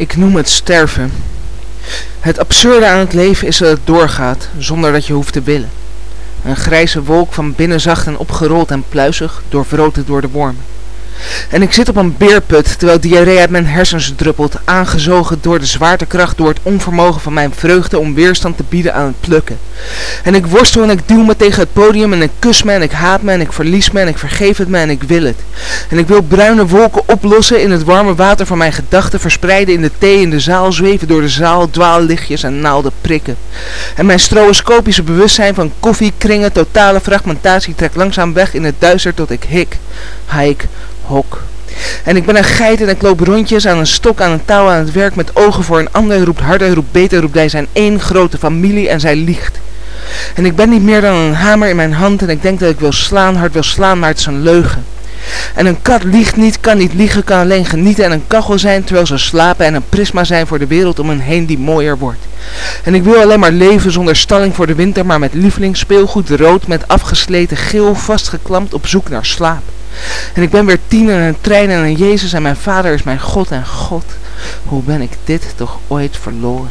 Ik noem het sterven. Het absurde aan het leven is dat het doorgaat, zonder dat je hoeft te willen. Een grijze wolk van binnen zacht en opgerold en pluizig, doorvroten door de wormen. En ik zit op een beerput, terwijl diarree uit mijn hersens druppelt, aangezogen door de zwaartekracht, door het onvermogen van mijn vreugde om weerstand te bieden aan het plukken. En ik worstel en ik duw me tegen het podium en ik kus me en ik haat me en ik verlies me en ik vergeef het me en ik wil het. En ik wil bruine wolken oplossen in het warme water van mijn gedachten, verspreiden in de thee in de zaal, zweven door de zaal, dwaallichtjes en naalden prikken. En mijn stroboscopische bewustzijn van koffiekringen, totale fragmentatie trekt langzaam weg in het duister tot ik hik, hike, hok. En ik ben een geit en ik loop rondjes aan een stok aan een touw aan het werk met ogen voor een ander. Roept harder, roept beter, roept hij zijn één grote familie en zij liegt. En ik ben niet meer dan een hamer in mijn hand en ik denk dat ik wil slaan, hard wil slaan, maar het is een leugen. En een kat liegt niet, kan niet liegen, kan alleen genieten en een kachel zijn terwijl ze slapen en een prisma zijn voor de wereld om hen heen die mooier wordt. En ik wil alleen maar leven zonder stalling voor de winter, maar met lievelingsspeelgoed rood met afgesleten geel vastgeklampt op zoek naar slaap. En ik ben weer tien en een trein en een Jezus en mijn vader is mijn God en God. Hoe ben ik dit toch ooit verloren?